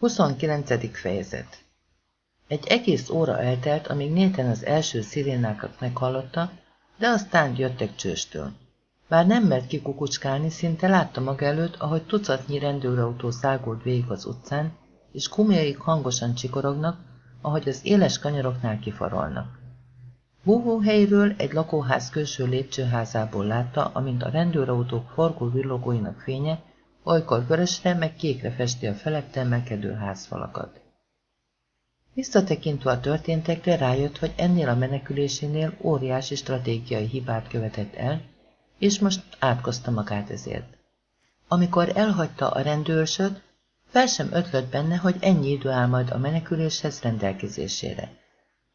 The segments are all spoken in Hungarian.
29. fejezet Egy egész óra eltelt, amíg Néten az első szirénákat meghallotta, de aztán jöttek csőstől. Bár nem mert kikukucskálni, szinte látta maga előtt, ahogy tucatnyi rendőrautó szágult végig az utcán, és kumjaik hangosan csikorognak, ahogy az éles kanyaroknál kifarolnak. Búvóhelyről egy lakóház külső lépcsőházából látta, amint a rendőrautók forgó villogóinak fénye olykor vörösre, meg kékre festi a felette emelkedő házfalakat. Visszatekintve a történtekre rájött, hogy ennél a menekülésénél óriási stratégiai hibát követett el, és most átkozta magát ezért. Amikor elhagyta a rendőrsöt, fel sem ötlött benne, hogy ennyi idő áll majd a meneküléshez rendelkezésére.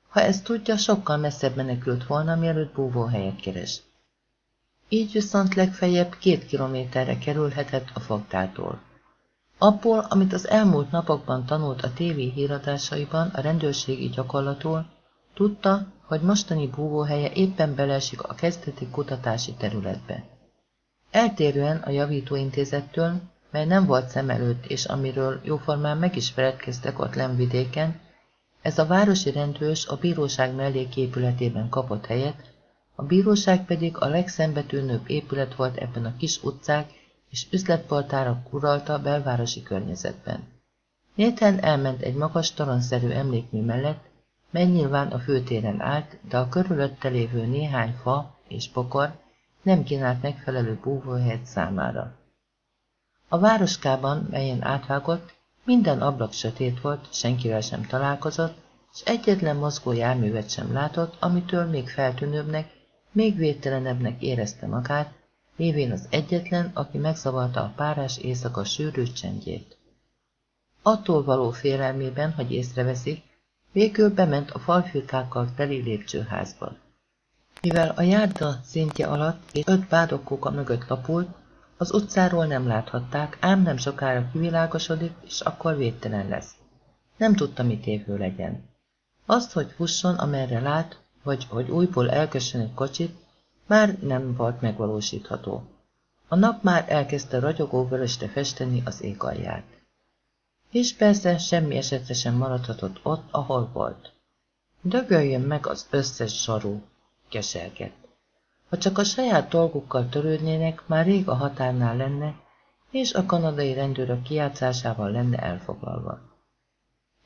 Ha ezt tudja, sokkal messzebb menekült volna, mielőtt búvóhelyet keres. Így viszont legfeljebb két kilométerre kerülhetett a fogtától. Abból, amit az elmúlt napokban tanult a tévé híradásaiban a rendőrségi gyakorlatról, tudta, hogy mostani búvóhelye éppen beleesik a kezdeti kutatási területbe. Eltérően a javítóintézettől, mely nem volt szem előtt, és amiről jóformán meg is feledkeztek ott lemvidéken, ez a városi rendőrs a bíróság melléképületében kapott helyet, a bíróság pedig a legszembetűnőbb épület volt ebben a kis utcák és üzletpoltárak uralta belvárosi környezetben. Nathan elment egy magas talonszerű emlékmű mellett, mely nyilván a főtéren állt, de a körülötte lévő néhány fa és pokor nem kínált megfelelő búvóhelyet számára. A városkában, melyen átvágott, minden ablak sötét volt, senkivel sem találkozott, és egyetlen mozgó járművet sem látott, amitől még feltűnőbbnek, még védtelenebbnek érezte magát, lévén az egyetlen, aki megzavarta a párás éjszaka sűrű csendjét. Attól való félelmében, hogy észreveszik, végül bement a falfirkákkal teli lépcsőházba. Mivel a járda szintje alatt és öt bádokóka mögött lapult, az utcáról nem láthatták, ám nem sokára kivilágosodik, és akkor védtelen lesz. Nem tudta, mit évő legyen. Azt, hogy fusson, amerre lát, vagy hogy újból elkössön egy kocsit, már nem volt megvalósítható. A nap már elkezdte ragyogó vörösre festeni az ég alját. És persze semmi esetre sem maradhatott ott, ahol volt. Dögöljön meg az összes zsarú, keselgett. Ha csak a saját dolgukkal törődnének, már rég a határnál lenne, és a kanadai rendőrök kijátszásával lenne elfoglalva.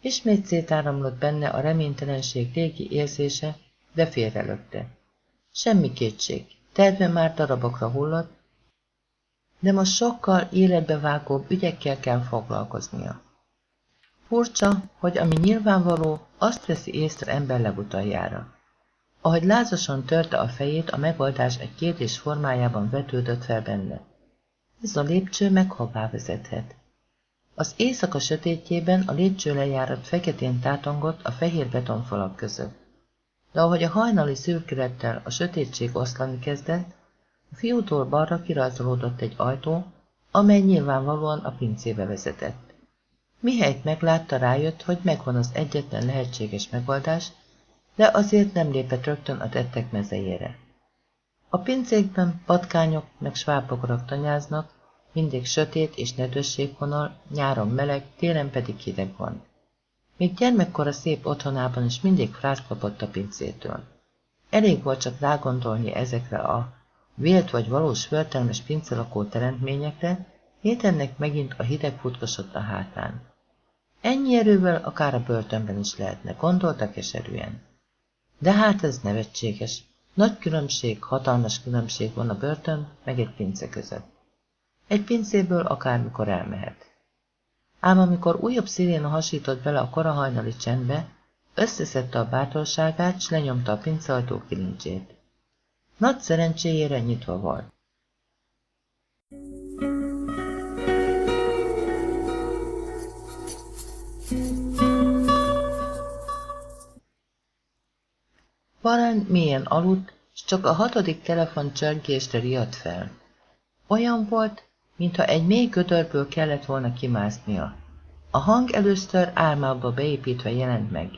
Ismét szétáramlott benne a reménytelenség régi érzése, de félrelökte. Semmi kétség, terve már darabokra hullott, de most sokkal életbevágóbb ügyekkel kell foglalkoznia. Furcsa, hogy ami nyilvánvaló, azt veszi észre ember legutaljára. Ahogy lázasan törte a fejét, a megoldás egy kérdés formájában vetődött fel benne. Ez a lépcső meg hová vezethet? Az éjszaka sötétjében a lépcső lejárat feketén tátongott a fehér betonfalak között de ahogy a hajnali szürkülettel a sötétség oszlani kezdett, a fiútól balra kirajzolódott egy ajtó, amely nyilvánvalóan a pincébe vezetett. Mihelyt meglátta, rájött, hogy megvan az egyetlen lehetséges megoldás, de azért nem lépett rögtön a tettek mezejére. A pincékben patkányok meg svábogarak tanyáznak, mindig sötét és nedvességvonal, nyáron meleg, télen pedig hideg van. Még gyermekkora szép otthonában is mindig frát kapott a pincétől. Elég volt csak rágondolni ezekre a vélt vagy valós förtelmes pincelakó teremtményekre, Hétennek megint a hideg futkosott a hátán. Ennyi erővel akár a börtönben is lehetne, gondolta keserűen. De hát ez nevetséges. Nagy különbség, hatalmas különbség van a börtön meg egy pince között. Egy pincéből akármikor elmehet. Ám amikor újabb sziréna hasított bele a korahajnali csendbe, összeszedte a bátorságát, s lenyomta a pinceajtó kilincsét. Nagy szerencséjére nyitva volt. Varán mélyen aludt, s csak a hatodik telefon csörgésre riadt fel. Olyan volt, mintha egy mély gödörből kellett volna kimásznia. A hang először álmába beépítve jelent meg.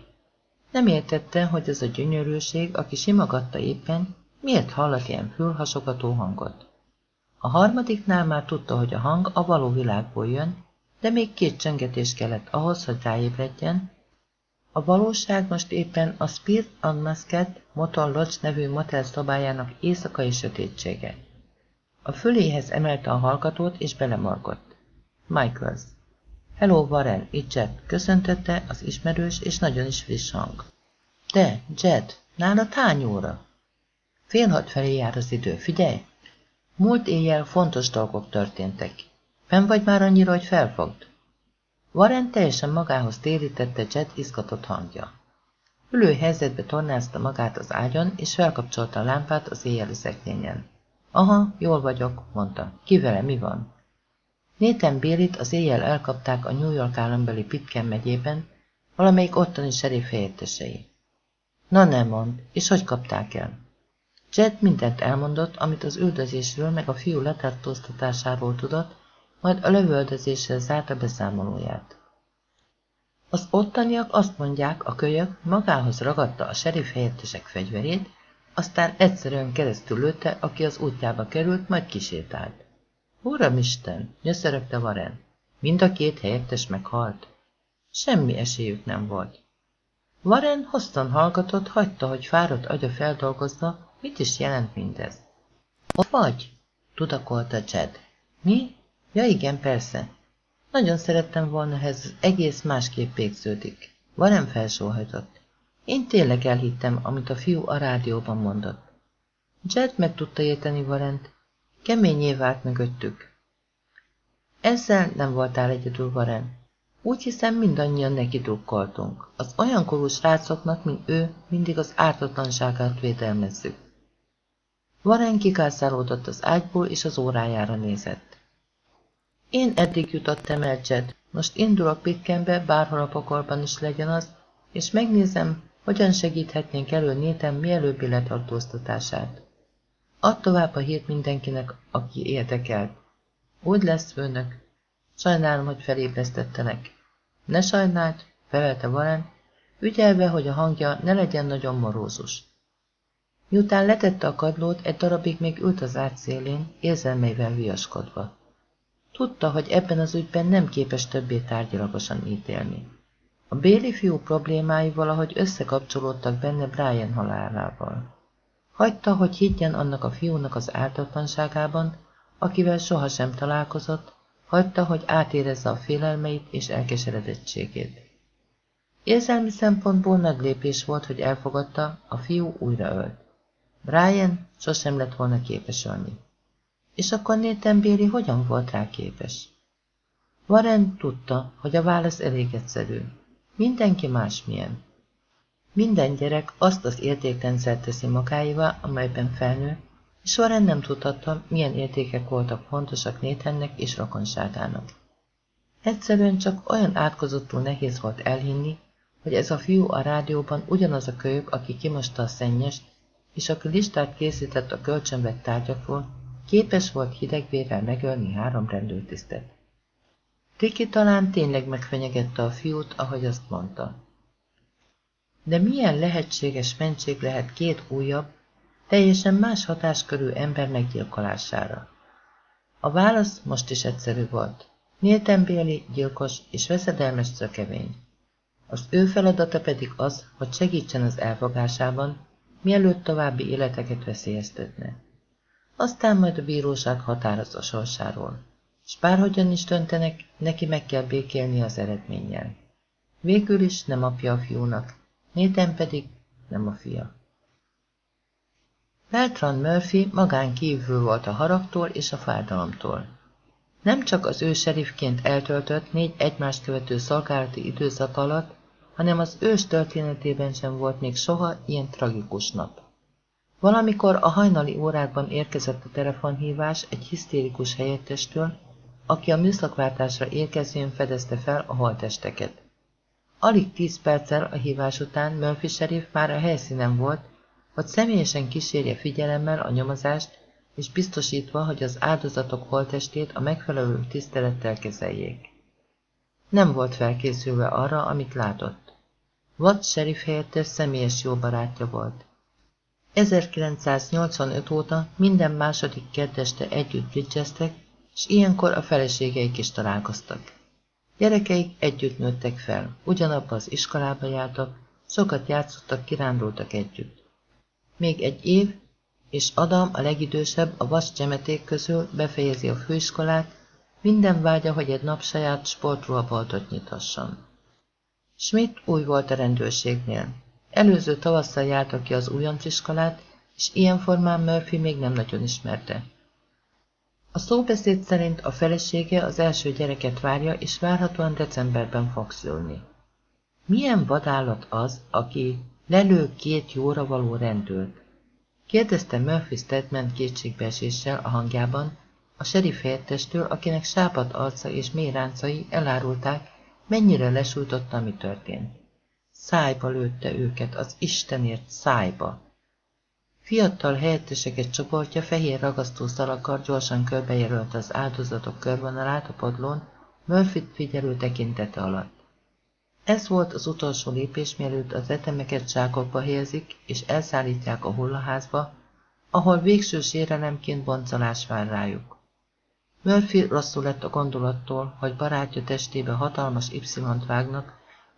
Nem értette, hogy ez a gyönyörűség, aki simogatta éppen, miért hallat ilyen fülhasogató hangot. A harmadiknál már tudta, hogy a hang a való világból jön, de még két csengetés kellett ahhoz, hogy ráébredjen. A valóság most éppen a Spirit Unmasked Motor Lodge nevű motel szobájának éjszakai sötétsége. A füléhez emelte a hallgatót, és belemargott. Michaels. Hello, Warren, itt Jet, köszöntötte az ismerős és nagyon is friss hang. De, Jet, nála hány óra? Fél hat felé jár az idő, figyelj! Múlt éjjel fontos dolgok történtek. Fenn vagy már annyira, hogy felfogd? Warren teljesen magához térítette Jet izgatott hangja. Ülő helyzetbe tornázta magát az ágyon, és felkapcsolta a lámpát az éjjeli szekrényen. Aha, jól vagyok, mondta. Ki vele, mi van? Nathan Bélit az éjjel elkapták a New York állambeli Pitken megyében, valamelyik ottani serif helyettesei. Na nem mond, és hogy kapták el? Jed mindent elmondott, amit az üldözésről meg a fiú letartóztatásáról tudott, majd a lövöldözéssel zárta beszámolóját. Az ottaniak azt mondják, a kölyök magához ragadta a serif helyettesek fegyverét, aztán egyszerűen keresztül lőtte, aki az útjába került, majd kisétált. Uramisten, nyöszörögte Varen. Mind a két helyettes meghalt. Semmi esélyük nem volt. Varen hosszan hallgatott, hagyta, hogy fáradt agya feldolgozza, mit is jelent mindez. Ott vagy? tudakolta Jed. Mi? Ja igen, persze. Nagyon szerettem volna, ha ez egész másképp végződik. Varen felsóhajtott. Én tényleg elhittem, amit a fiú a rádióban mondott. Jed meg tudta érteni Varent, Keményé vált mögöttük. Ezzel nem voltál egyedül, Varen. Úgy hiszem, mindannyian neki drukkoltunk. Az olyan korú srácoknak, mint ő, mindig az ártatlanságát védelmezzük. Varen kikászálódott az ágyból, és az órájára nézett. Én eddig jutottam el, Jed. Most indulok Pitkenbe, bárhol a pokolban is legyen az, és megnézem, hogyan segíthetnénk elő Néten mielőbbi letartóztatását. Add tovább a hírt mindenkinek, aki érdekelt. Úgy lesz, főnök. Sajnálom, hogy felébresztettenek. Ne sajnáld, felelte Valen, ügyelve, hogy a hangja ne legyen nagyon morózus. Miután letette a kadlót, egy darabig még ült az ágy szélén, érzelmeivel viaskodva. Tudta, hogy ebben az ügyben nem képes többé tárgyalagosan ítélni. A Béli fiú problémái valahogy összekapcsolódtak benne Brian halálával. Hagyta, hogy higgyen annak a fiúnak az ártatlanságában, akivel sohasem találkozott, hagyta, hogy átérezze a félelmeit és elkeseredettségét. Érzelmi szempontból nagy lépés volt, hogy elfogadta, a fiú újra ölt. Brian sosem lett volna képes ölni. És akkor Nathan Béli hogyan volt rá képes? Warren tudta, hogy a válasz elég egyszerű. Mindenki másmilyen. Minden gyerek azt az értékrendszert teszi magáévá, amelyben felnő, és Warren nem tudhatta, milyen értékek voltak fontosak Nathannek és rokonságának. Egyszerűen csak olyan átkozottul nehéz volt elhinni, hogy ez a fiú a rádióban ugyanaz a kölyök, aki kimosta a szennyest, és aki listát készített a kölcsönvett tárgyakról, képes volt hidegvérrel megölni három rendőrtisztet. Tiki talán tényleg megfenyegette a fiút, ahogy azt mondta. De milyen lehetséges mentség lehet két újabb, teljesen más hatáskörű ember meggyilkolására? A válasz most is egyszerű volt. Nathan Bailey gyilkos és veszedelmes szökevény. Az ő feladata pedig az, hogy segítsen az elfogásában, mielőtt további életeket veszélyeztetne. Aztán majd a bíróság határoz a sorsáról, és bárhogyan is döntenek, neki meg kell békélni az eredménnyel. Végül is nem apja a fiúnak, Nathan pedig nem a fia. Bertrand Murphy magán kívül volt a haragtól és a fájdalomtól. Nem csak az ő serifként eltöltött négy egymást követő szolgálati időszak alatt, hanem az ős történetében sem volt még soha ilyen tragikus nap. Valamikor a hajnali órákban érkezett a telefonhívás egy hisztérikus helyettestől, aki a műszakváltásra érkezően fedezte fel a holtesteket. Alig tíz perccel a hívás után Murphy sheriff már a helyszínen volt, hogy személyesen kísérje figyelemmel a nyomozást, és biztosítva, hogy az áldozatok holtestét a megfelelő tisztelettel kezeljék. Nem volt felkészülve arra, amit látott. Watt sheriff helyettes személyes jó barátja volt. 1985 óta minden második keddeste együtt bridgeztek, és ilyenkor a feleségeik is találkoztak. Gyerekeik együtt nőttek fel, ugyanabba az iskolába jártak, sokat játszottak, kirándultak együtt. Még egy év, és Adam, a legidősebb, a vas csemeték közül befejezi a főiskolát, minden vágya, hogy egy nap saját sportruhaboltot nyithasson. Schmidt új volt a rendőrségnél. Előző tavasszal járta ki az újonciskolát, és ilyen formán Murphy még nem nagyon ismerte. A szóbeszéd szerint a felesége az első gyereket várja, és várhatóan decemberben fog szülni. Milyen vadállat az, aki lelő két jóra való rendőrt? Kérdezte Murphy Stedman kétségbeeséssel a hangjában, a serif helyettestől, akinek sápat arca és mély ráncai elárulták, mennyire lesújtotta, mi történt. Szájba lőtte őket, az Istenért szájba. Fiatal helyetteseket csoportja fehér ragasztó szalakkal gyorsan körbejelölt az áldozatok körvonalát a padlón, Murphy figyelő tekintete alatt. Ez volt az utolsó lépés, mielőtt az etemeket zsákokba helyezik, és elszállítják a hullaházba, ahol végső sérelemként boncolás vár rájuk. Murphy rosszul lett a gondolattól, hogy barátja testébe hatalmas Y-t vágnak,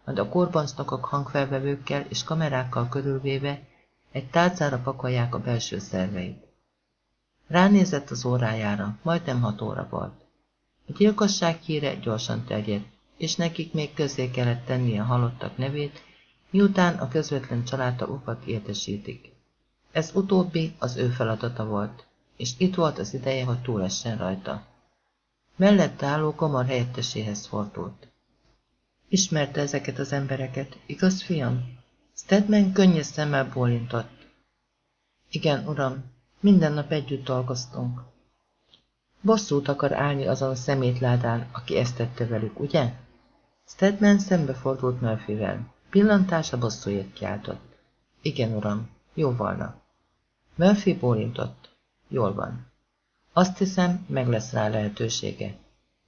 majd a korbancnokok hangfelvevőkkel és kamerákkal körülvéve egy tálcára pakolják a belső szerveit. Ránézett az órájára, majdnem hat óra volt. A gyilkosság híre gyorsan terjedt, és nekik még közé kellett tennie a halottak nevét, miután a közvetlen családtagokat értesítik. Ez utóbbi az ő feladata volt, és itt volt az ideje, hogy túlessen rajta. Mellett álló komar helyetteséhez fordult. Ismerte ezeket az embereket, igaz, fiam? Stedman könnyes szemmel bólintott. Igen, uram, minden nap együtt dolgoztunk. Bosszút akar állni azon a szemétládán, aki ezt tette velük, ugye? Stedman szembefordult Murphyvel. Pillantása bosszújét kiáltott. Igen, uram, jó volna. Murphy bólintott. Jól van. Azt hiszem, meg lesz rá lehetősége.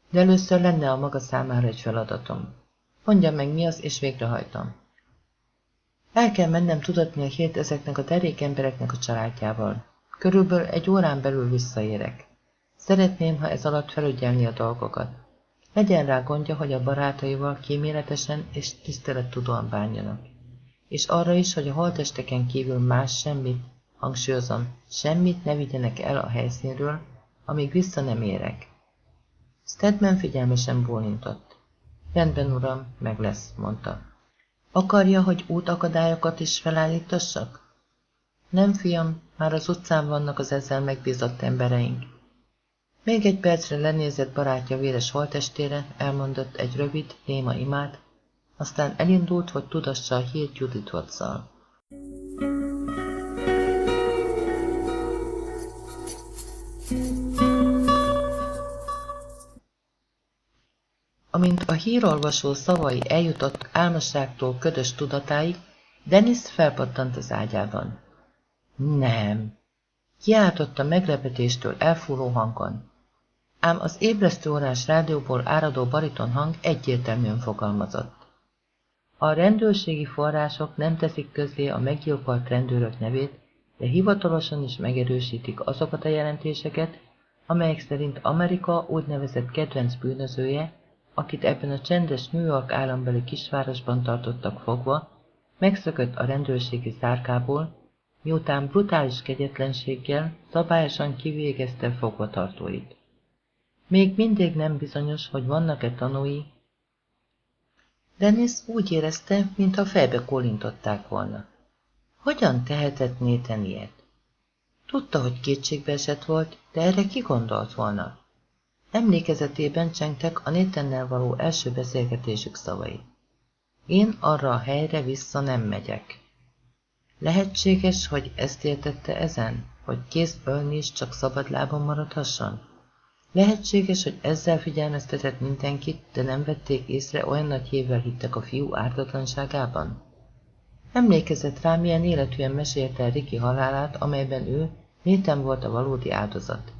De először lenne a maga számára egy feladatom. Mondja meg mi az, és végrehajtom. El kell mennem tudatni a hét ezeknek a derék embereknek a családjával. Körülbelül egy órán belül visszaérek. Szeretném, ha ez alatt felügyelni a dolgokat. Legyen rá gondja, hogy a barátaival kíméletesen és tisztelettudóan bánjanak. És arra is, hogy a holtesteken kívül más semmit, hangsúlyozom, semmit ne vigyenek el a helyszínről, amíg vissza nem érek. Stedman figyelmesen bólintott. Rendben, uram, meg lesz, mondta. Akarja, hogy útakadályokat is felállítassak? Nem, fiam, már az utcán vannak az ezzel megbízott embereink. Még egy percre lenézett barátja véres holtestére, elmondott egy rövid, néma imát, aztán elindult, hogy tudassa a hírt Judith Watszal. Amint a hírolvasó szavai eljutott álmosságtól ködös tudatáig, Dennis felpattant az ágyában. Nem! Kiáltotta meglepetéstől elfúró hangon. Ám az ébresztő órás rádióból áradó bariton hang egyértelműen fogalmazott. A rendőrségi források nem teszik közé a meggyilkolt rendőrök nevét, de hivatalosan is megerősítik azokat a jelentéseket, amelyek szerint Amerika úgynevezett kedvenc bűnözője, akit ebben a csendes New York állambeli kisvárosban tartottak fogva, megszökött a rendőrségi szárkából, miután brutális kegyetlenséggel szabályosan kivégezte fogvatartóit. Még mindig nem bizonyos, hogy vannak-e tanúi. Dennis úgy érezte, mintha fejbe kólintották volna. Hogyan tehetett Néten ilyet? Tudta, hogy kétségbe esett volt, de erre ki gondolt volna? Emlékezetében csengtek a Nétennel való első beszélgetésük szavai. Én arra a helyre vissza nem megyek. Lehetséges, hogy ezt értette ezen, hogy ölni is csak szabadlábon maradhasson? Lehetséges, hogy ezzel figyelmeztetett mindenkit, de nem vették észre, olyan nagy hévvel hittek a fiú ártatlanságában? Emlékezett rá, milyen életűen mesélte el Riki halálát, amelyben ő, Néten volt a valódi áldozat.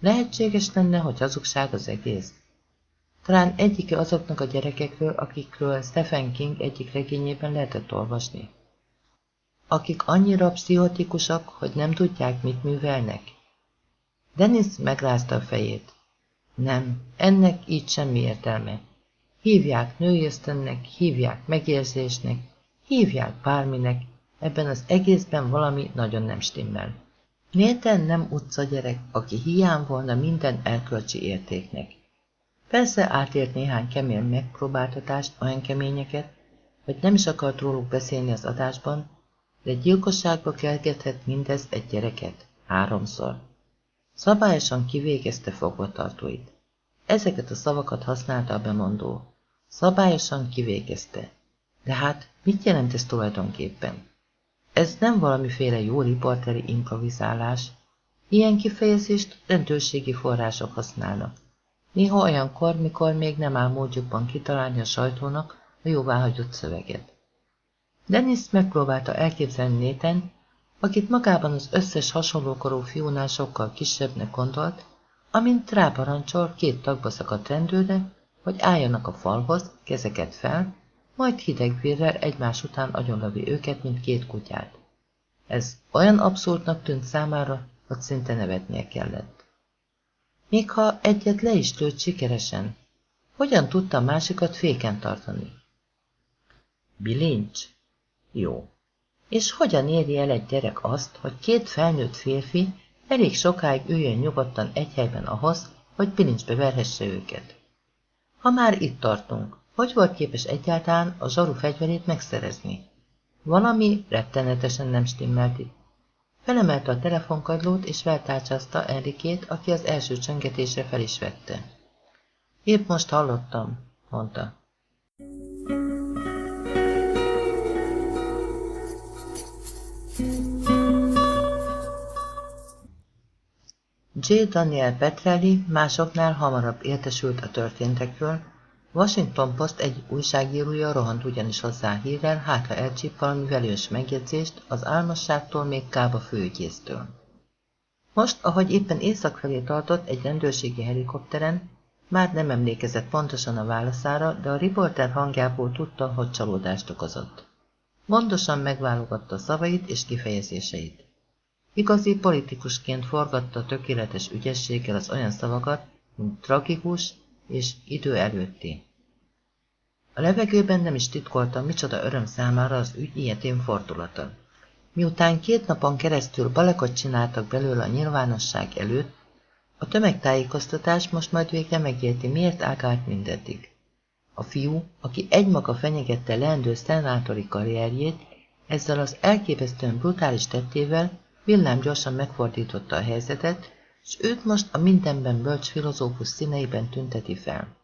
Lehetséges lenne, hogy hazugság az egész. Talán egyike azoknak a gyerekekről, akikről Stephen King egyik regényében lehetett olvasni. Akik annyira pszichotikusak, hogy nem tudják, mit művelnek. Dennis megrázta a fejét. Nem, ennek így semmi értelme. Hívják nőjösztönnek, hívják megérzésnek, hívják bárminek, ebben az egészben valami nagyon nem stimmel. Mélten nem utca gyerek, aki hiány volna minden elkölcsi értéknek. Persze átért néhány kemény megpróbáltatást, olyan keményeket, hogy nem is akart róluk beszélni az adásban, de gyilkosságba kelgethet mindez egy gyereket, háromszor. Szabályosan kivégezte fogvatartóit. Ezeket a szavakat használta a bemondó. Szabályosan kivégezte. De hát, mit jelent ez tulajdonképpen? Ez nem valamiféle jó riporteri improvizálás. Ilyen kifejezést rendőrségi források használnak. Néha olyankor, mikor még nem áll módjukban kitalálni a sajtónak a jóváhagyott szöveget. Dennis megpróbálta elképzelni Néten, akit magában az összes hasonlókorú fiúnál sokkal kisebbnek gondolt, amint ráparancsol két tagba szakadt rendőre, hogy álljanak a falhoz, kezeket fel, majd hidegvérrel egymás után agyonlövi őket, mint két kutyát. Ez olyan abszurdnak tűnt számára, hogy szinte nevetnie kellett. Még ha egyet le is tört sikeresen, hogyan tudta a másikat féken tartani? Bilincs? Jó. És hogyan éri el egy gyerek azt, hogy két felnőtt férfi elég sokáig üljön nyugodtan egy helyben ahhoz, hogy bilincsbe verhesse őket? Ha már itt tartunk, hogy volt képes egyáltalán a zsaru fegyverét megszerezni? Valami rettenetesen nem stimmelt itt. Felemelte a telefonkagylót, és feltárcsázta Enrikét, aki az első csöngetésre fel is vette. Épp most hallottam, mondta. J. Daniel Petrelli másoknál hamarabb értesült a történtekről, Washington Post egy újságírója rohant ugyanis hozzá hírrel, hát ha elcsíp valami velős megjegyzést az álmosságtól még Kába főügyésztől. Most, ahogy éppen észak felé tartott egy rendőrségi helikopteren, már nem emlékezett pontosan a válaszára, de a riporter hangjából tudta, hogy csalódást okozott. Mondosan megválogatta szavait és kifejezéseit. Igazi politikusként forgatta tökéletes ügyességgel az olyan szavakat, mint tragikus és idő előtti. A levegőben nem is titkolta, micsoda öröm számára az ügy ilyetén fordulata. Miután két napon keresztül balekot csináltak belőle a nyilvánosság előtt, a tömegtájékoztatás most majd végre megérti, miért ágált mindeddig. A fiú, aki egymaga fenyegette leendő szenátori karrierjét, ezzel az elképesztően brutális tettével villám gyorsan megfordította a helyzetet, és őt most a mindenben bölcs filozófus színeiben tünteti fel.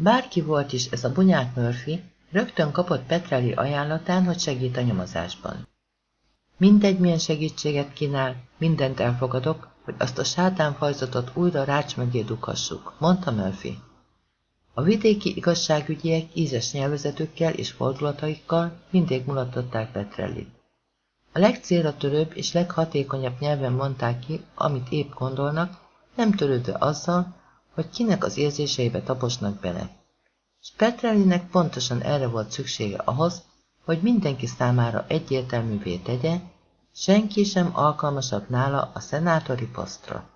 Bárki volt is ez a bunyák Murphy, rögtön kapott Petrelli ajánlatán, hogy segít a nyomozásban. Mindegy, milyen segítséget kínál, mindent elfogadok, hogy azt a sátánfajzatot újra rács mögé dughassuk, mondta Murphy. A vidéki igazságügyiek ízes nyelvezetükkel és fordulataikkal mindig mulattatták Petrellit. A legcélra törőbb és leghatékonyabb nyelven mondták ki, amit épp gondolnak, nem törődve azzal, hogy kinek az érzéseibe taposnak bele. És Petrellinek pontosan erre volt szüksége ahhoz, hogy mindenki számára egyértelművé tegye, senki sem alkalmasabb nála a szenátori posztra.